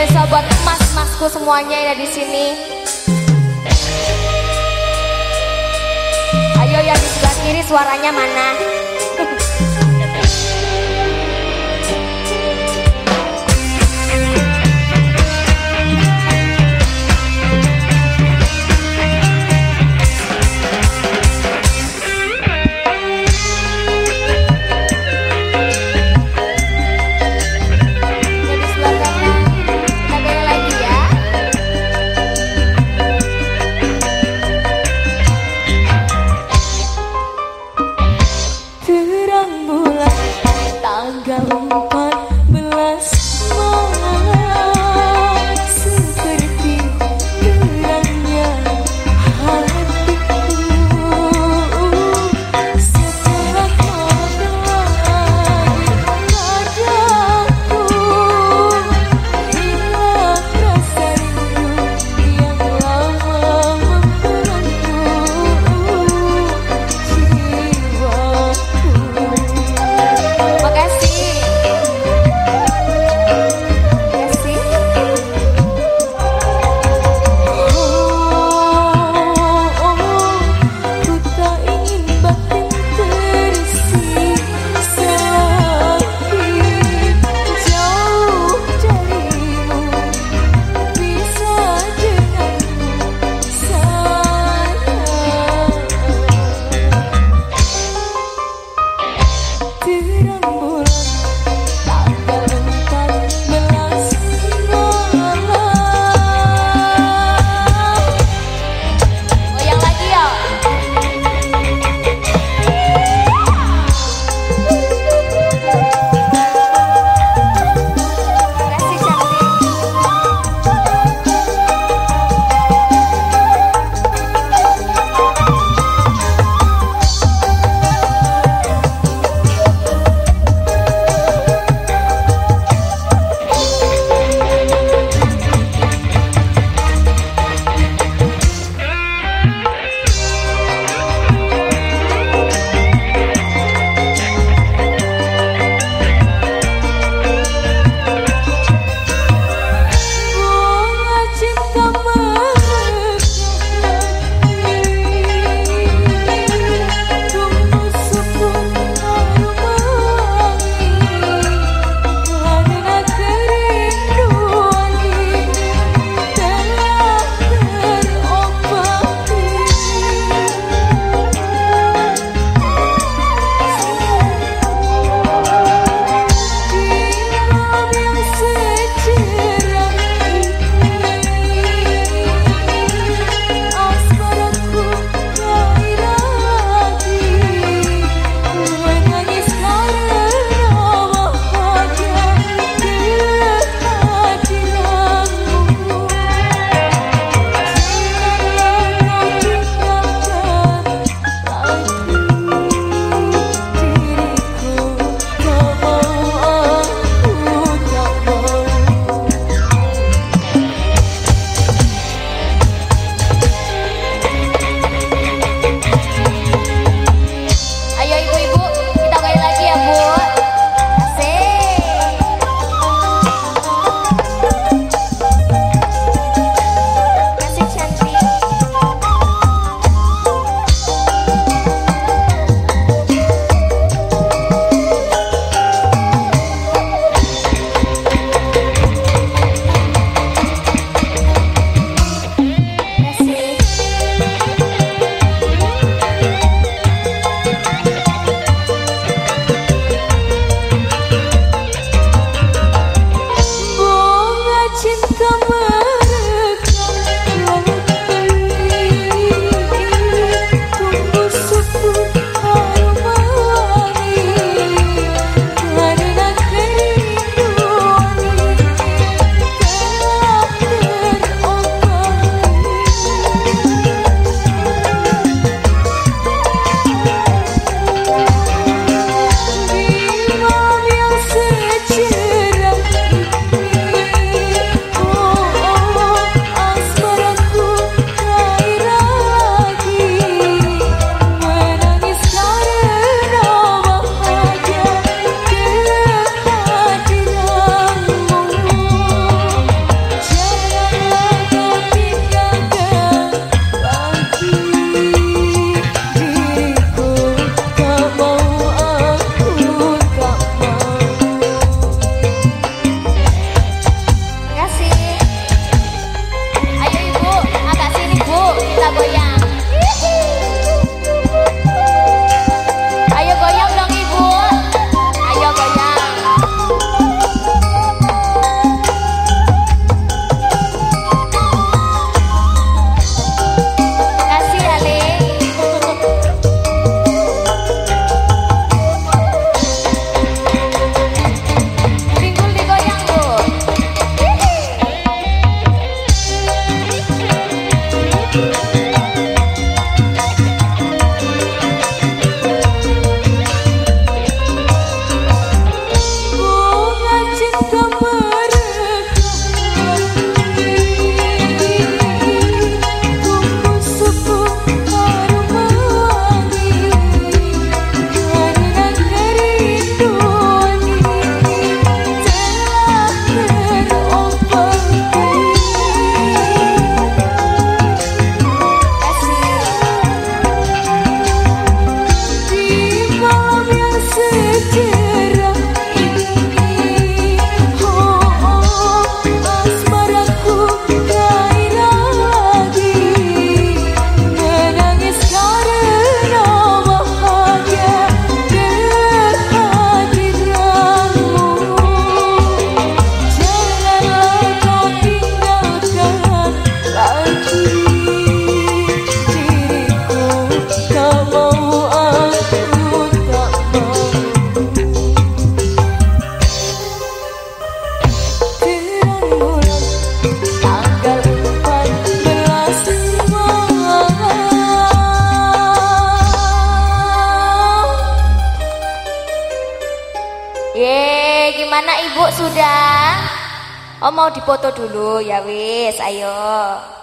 spesial buat mas-masku semuanya yang ada di sini. Ayo yang di sebelah kiri suaranya mana? Anak ibu sudah? Oh mau dipoto dulu ya wis, ayo.